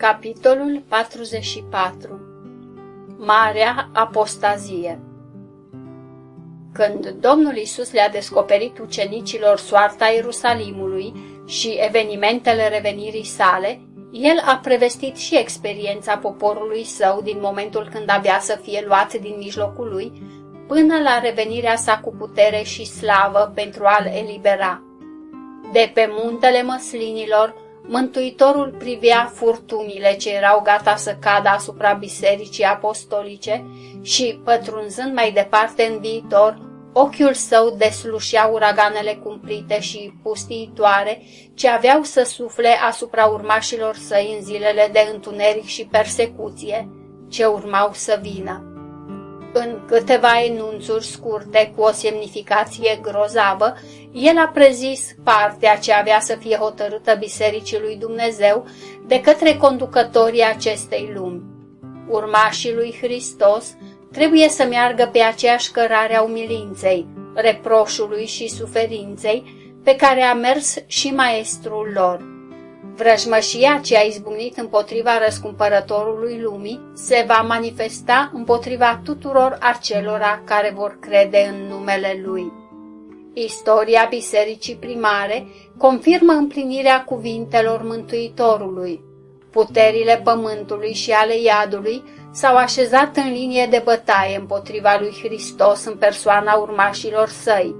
Capitolul 44 Marea apostazie Când Domnul Isus le-a descoperit ucenicilor soarta Ierusalimului și evenimentele revenirii sale, el a prevestit și experiența poporului său din momentul când avea să fie luat din mijlocul lui, până la revenirea sa cu putere și slavă pentru a-l elibera. De pe muntele măslinilor, Mântuitorul privea furtunile ce erau gata să cadă asupra bisericii apostolice și, pătrunzând mai departe în viitor, ochiul său deslușea uraganele cumplite și pustiitoare ce aveau să sufle asupra urmașilor săi în zilele de întuneric și persecuție ce urmau să vină. În câteva enunțuri scurte cu o semnificație grozavă, el a prezis partea ce avea să fie hotărâtă Bisericii lui Dumnezeu de către conducătorii acestei lumi. Urmașii lui Hristos trebuie să meargă pe aceeași cărare a umilinței, reproșului și suferinței pe care a mers și maestrul lor. Vrăjmășia ce a izbucnit împotriva răscumpărătorului lumii se va manifesta împotriva tuturor acelora care vor crede în numele lui. Istoria bisericii primare confirmă împlinirea cuvintelor Mântuitorului. Puterile pământului și ale iadului s-au așezat în linie de bătaie împotriva lui Hristos în persoana urmașilor săi.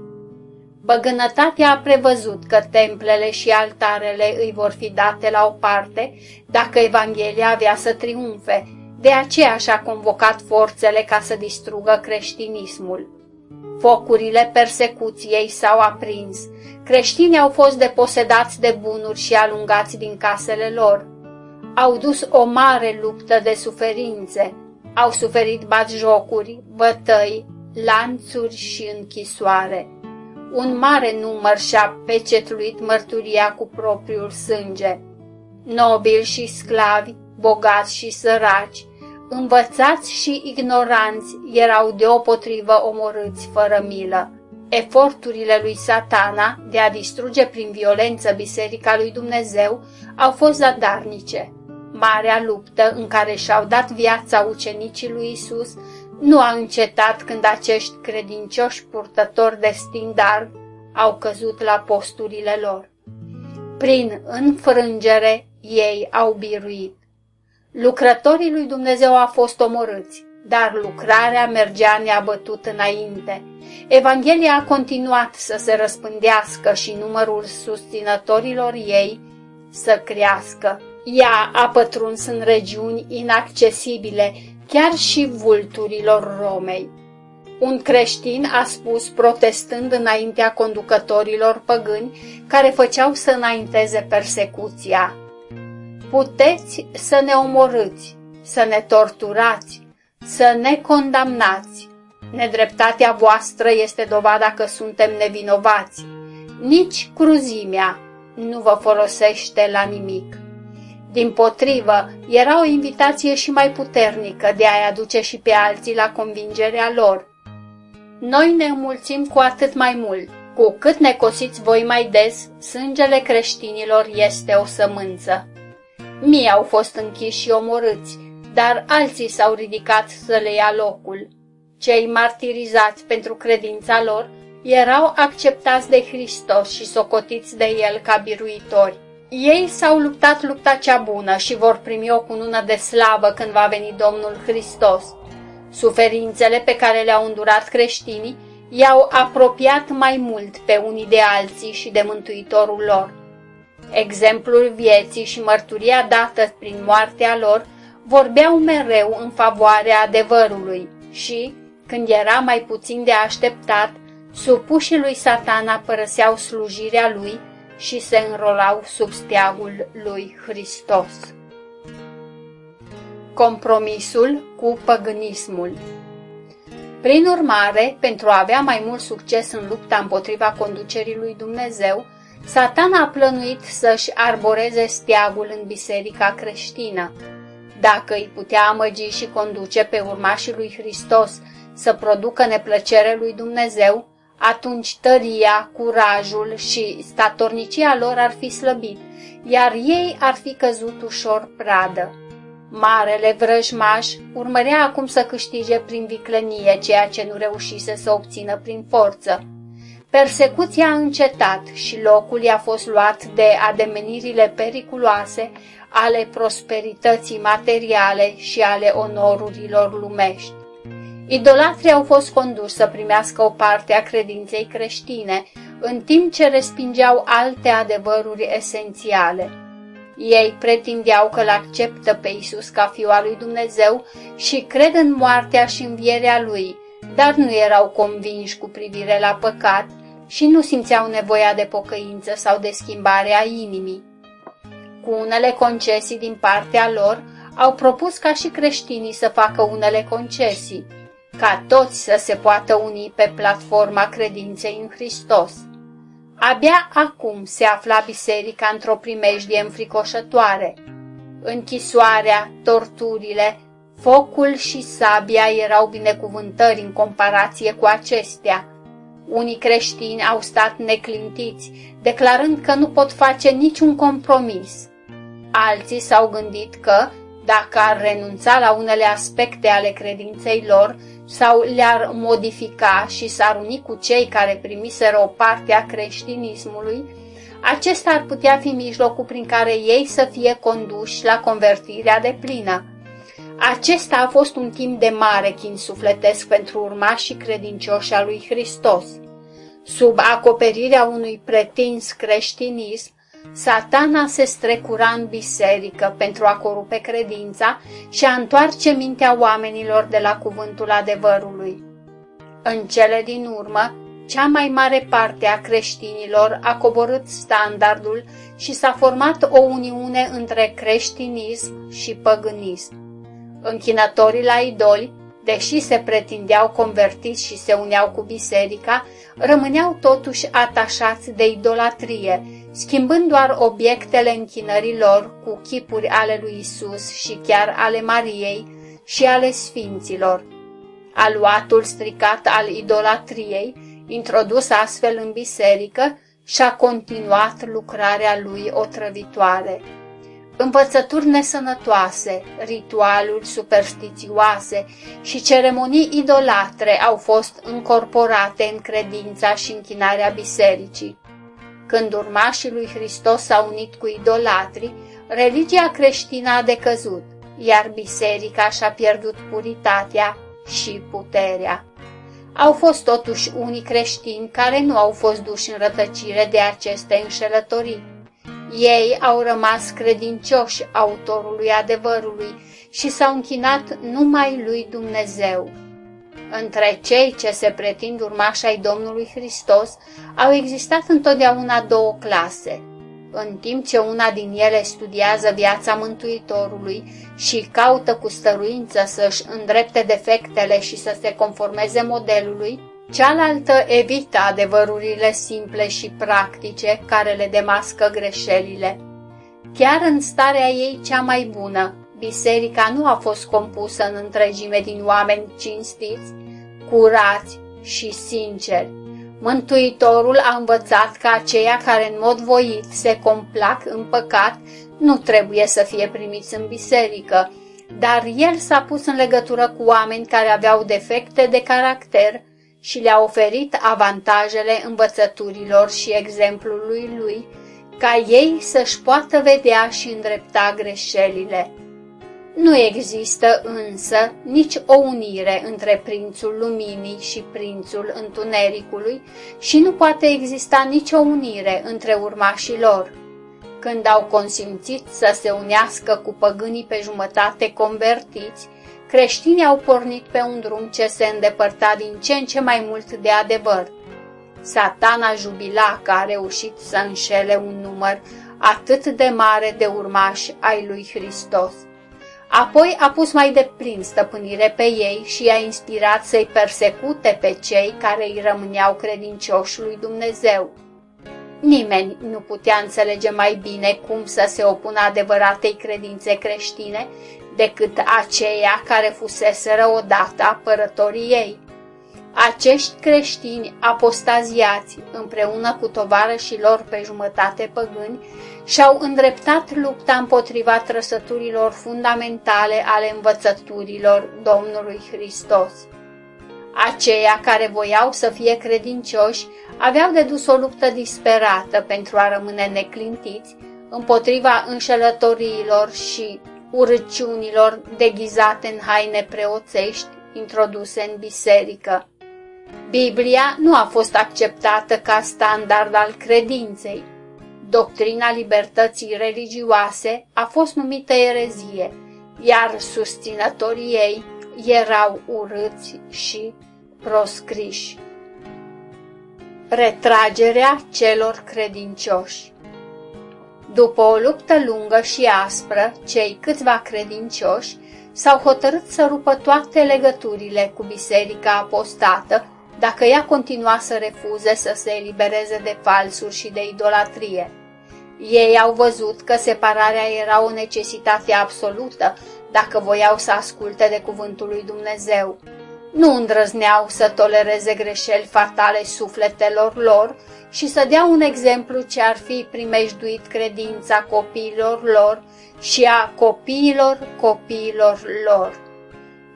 Băgânătatea a prevăzut că templele și altarele îi vor fi date la o parte dacă Evanghelia avea să triumfe, de aceea și-a convocat forțele ca să distrugă creștinismul. Focurile persecuției s-au aprins, creștinii au fost deposedați de bunuri și alungați din casele lor. Au dus o mare luptă de suferințe, au suferit batjocuri, bătăi, lanțuri și închisoare. Un mare număr și-a pecetluit mărturia cu propriul sânge. Nobili și sclavi, bogați și săraci, învățați și ignoranți erau deopotrivă omorâți fără milă. Eforturile lui satana de a distruge prin violență Biserica lui Dumnezeu au fost zadarnice. Marea luptă în care și-au dat viața ucenicii lui Isus nu a încetat când acești credincioși purtători de standard au căzut la posturile lor. Prin înfrângere ei au biruit. Lucrătorii lui Dumnezeu au fost omorâți, dar lucrarea mergea neabătut înainte. Evanghelia a continuat să se răspândească și numărul susținătorilor ei să crească. Ea a pătruns în regiuni inaccesibile, chiar și vulturilor Romei. Un creștin a spus, protestând înaintea conducătorilor păgâni care făceau să înainteze persecuția puteți să ne omorâți, să ne torturați, să ne condamnați. Nedreptatea voastră este dovada că suntem nevinovați. Nici cruzimea nu vă folosește la nimic. Din potrivă, era o invitație și mai puternică de a-i aduce și pe alții la convingerea lor. Noi ne înmulțim cu atât mai mult. Cu cât ne cosiți voi mai des, sângele creștinilor este o sămânță. Mii au fost închiși și omorâți, dar alții s-au ridicat să le ia locul. Cei martirizați pentru credința lor erau acceptați de Hristos și socotiți de El ca biruitori. Ei s-au luptat lupta cea bună și vor primi o cunună de slavă când va veni Domnul Hristos. Suferințele pe care le-au îndurat creștinii i-au apropiat mai mult pe unii de alții și de Mântuitorul lor. Exemplul vieții și mărturia dată prin moartea lor vorbeau mereu în favoarea adevărului și, când era mai puțin de așteptat, supușii lui satana părăseau slujirea lui și se înrolau sub steagul lui Hristos. Compromisul cu păgânismul Prin urmare, pentru a avea mai mult succes în lupta împotriva conducerii lui Dumnezeu, Satan a plănuit să-și arboreze steagul în biserica creștină. Dacă îi putea amăgi și conduce pe urmașii lui Hristos să producă neplăcere lui Dumnezeu, atunci tăria, curajul și statornicia lor ar fi slăbit, iar ei ar fi căzut ușor pradă. Marele vrăjmaș urmărea acum să câștige prin viclenie ceea ce nu reușise să obțină prin forță. Persecuția a încetat și locul i-a fost luat de ademenirile periculoase ale prosperității materiale și ale onorurilor lumești. Idolatrii au fost conduși să primească o parte a credinței creștine, în timp ce respingeau alte adevăruri esențiale. Ei pretindeau că îl acceptă pe Isus ca Fiul al lui Dumnezeu și cred în moartea și învierea lui, dar nu erau convinși cu privire la păcat și nu simțeau nevoia de pocăință sau de schimbare a inimii. Cu unele concesii din partea lor, au propus ca și creștinii să facă unele concesii, ca toți să se poată uni pe platforma credinței în Hristos. Abia acum se afla biserica într-o primejdie înfricoșătoare. Închisoarea, torturile, focul și sabia erau binecuvântări în comparație cu acestea. Unii creștini au stat neclintiți, declarând că nu pot face niciun compromis. Alții s-au gândit că, dacă ar renunța la unele aspecte ale credinței lor, sau le-ar modifica și s-ar uni cu cei care primiseră o parte a creștinismului, acesta ar putea fi mijlocul prin care ei să fie conduși la convertirea de plină. Acesta a fost un timp de mare chin sufletesc pentru urmașii credincioși a lui Hristos. Sub acoperirea unui pretins creștinism, Satana se strecura în biserică pentru a corupe credința și a întoarce mintea oamenilor de la cuvântul adevărului. În cele din urmă, cea mai mare parte a creștinilor a coborât standardul și s-a format o uniune între creștinism și păgânism. Închinătorii la idoli, deși se pretindeau convertiți și se uneau cu biserica, rămâneau totuși atașați de idolatrie, schimbând doar obiectele închinărilor cu chipuri ale lui Isus și chiar ale Mariei și ale Sfinților. Aluatul stricat al idolatriei, introdus astfel în biserică, și-a continuat lucrarea lui otrăvitoare. Învățături nesănătoase, ritualuri superstițioase și ceremonii idolatre au fost încorporate în credința și închinarea bisericii. Când urmașii lui Hristos s-au unit cu idolatrii, religia creștină a decăzut, iar biserica și-a pierdut puritatea și puterea. Au fost totuși unii creștini care nu au fost duși în rătăcire de aceste înșelătorii. Ei au rămas credincioși autorului adevărului și s-au închinat numai lui Dumnezeu. Între cei ce se pretind urmași ai Domnului Hristos au existat întotdeauna două clase. În timp ce una din ele studiază viața Mântuitorului și caută cu stăruință să-și îndrepte defectele și să se conformeze modelului, cealaltă evită adevărurile simple și practice care le demască greșelile. Chiar în starea ei cea mai bună, biserica nu a fost compusă în întregime din oameni cinstiți, curați și sinceri. Mântuitorul a învățat că aceia care în mod voit se complac în păcat nu trebuie să fie primiți în biserică, dar el s-a pus în legătură cu oameni care aveau defecte de caracter și le-a oferit avantajele învățăturilor și exemplului lui, ca ei să-și poată vedea și îndrepta greșelile. Nu există însă nici o unire între prințul luminii și prințul întunericului și nu poate exista nicio unire între urmașii lor. Când au consimțit să se unească cu păgânii pe jumătate convertiți, creștinii au pornit pe un drum ce se îndepărta din ce în ce mai mult de adevăr. Satana jubila că a reușit să înșele un număr atât de mare de urmași ai lui Hristos. Apoi a pus mai deplin stăpânire pe ei și i-a inspirat să-i persecute pe cei care îi rămâneau credincioși lui Dumnezeu. Nimeni nu putea înțelege mai bine cum să se opună adevăratei credințe creștine decât aceia care fuseseră odată apărătorii ei. Acești creștini apostaziați, împreună cu tovarășii lor pe jumătate păgâni, și-au îndreptat lupta împotriva trăsăturilor fundamentale ale învățăturilor Domnului Hristos. Aceia care voiau să fie credincioși aveau de dus o luptă disperată pentru a rămâne neclintiți împotriva înșelătoriilor și urăciunilor deghizate în haine preoțești introduse în biserică. Biblia nu a fost acceptată ca standard al credinței. Doctrina libertății religioase a fost numită erezie, iar susținătorii ei erau urâți și proscriși. Retragerea celor credincioși După o luptă lungă și aspră, cei câțiva credincioși s-au hotărât să rupă toate legăturile cu biserica apostată, dacă ea continua să refuze să se elibereze de falsuri și de idolatrie. Ei au văzut că separarea era o necesitate absolută dacă voiau să asculte de cuvântul lui Dumnezeu. Nu îndrăzneau să tolereze greșeli fatale sufletelor lor și să dea un exemplu ce ar fi primejduit credința copiilor lor și a copiilor copiilor lor.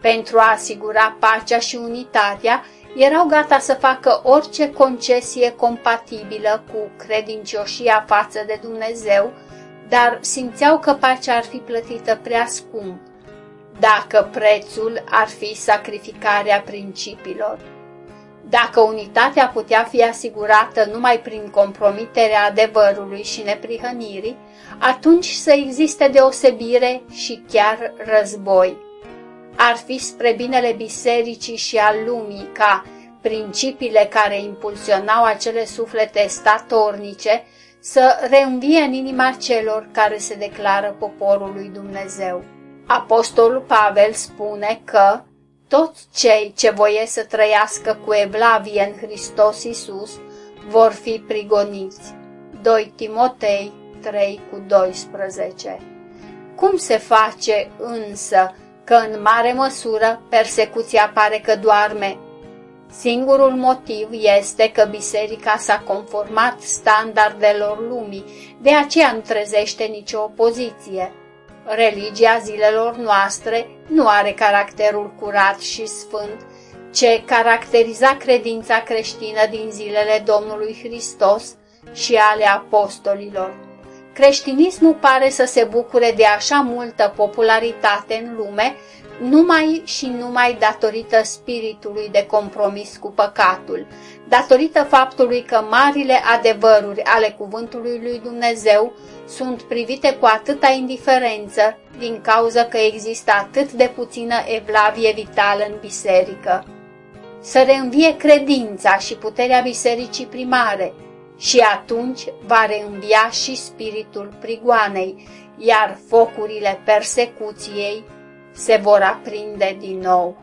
Pentru a asigura pacea și unitatea, erau gata să facă orice concesie compatibilă cu credincioșia față de Dumnezeu, dar simțeau că pacea ar fi plătită prea scump, dacă prețul ar fi sacrificarea principiilor. Dacă unitatea putea fi asigurată numai prin compromiterea adevărului și neprihănirii, atunci să existe deosebire și chiar război. Ar fi spre binele bisericii și al lumii ca principiile care impulsionau acele suflete statornice să reînvie în inima celor care se declară poporul lui Dumnezeu. Apostolul Pavel spune că toți cei ce voie să trăiască cu evlavie în Hristos Iisus vor fi prigoniți. 2 Timotei 3 cu 12 Cum se face însă că în mare măsură persecuția pare că doarme? Singurul motiv este că biserica s-a conformat standardelor lumii, de aceea nu trezește nicio opoziție. Religia zilelor noastre nu are caracterul curat și sfânt, ce caracteriza credința creștină din zilele Domnului Hristos și ale apostolilor. Creștinismul pare să se bucure de așa multă popularitate în lume, numai și numai datorită spiritului de compromis cu păcatul, datorită faptului că marile adevăruri ale cuvântului lui Dumnezeu sunt privite cu atâta indiferență din cauza că există atât de puțină evlavie vitală în biserică. Să reînvie credința și puterea bisericii primare și atunci va reînvia și spiritul prigoanei, iar focurile persecuției se vor aprinde din nou.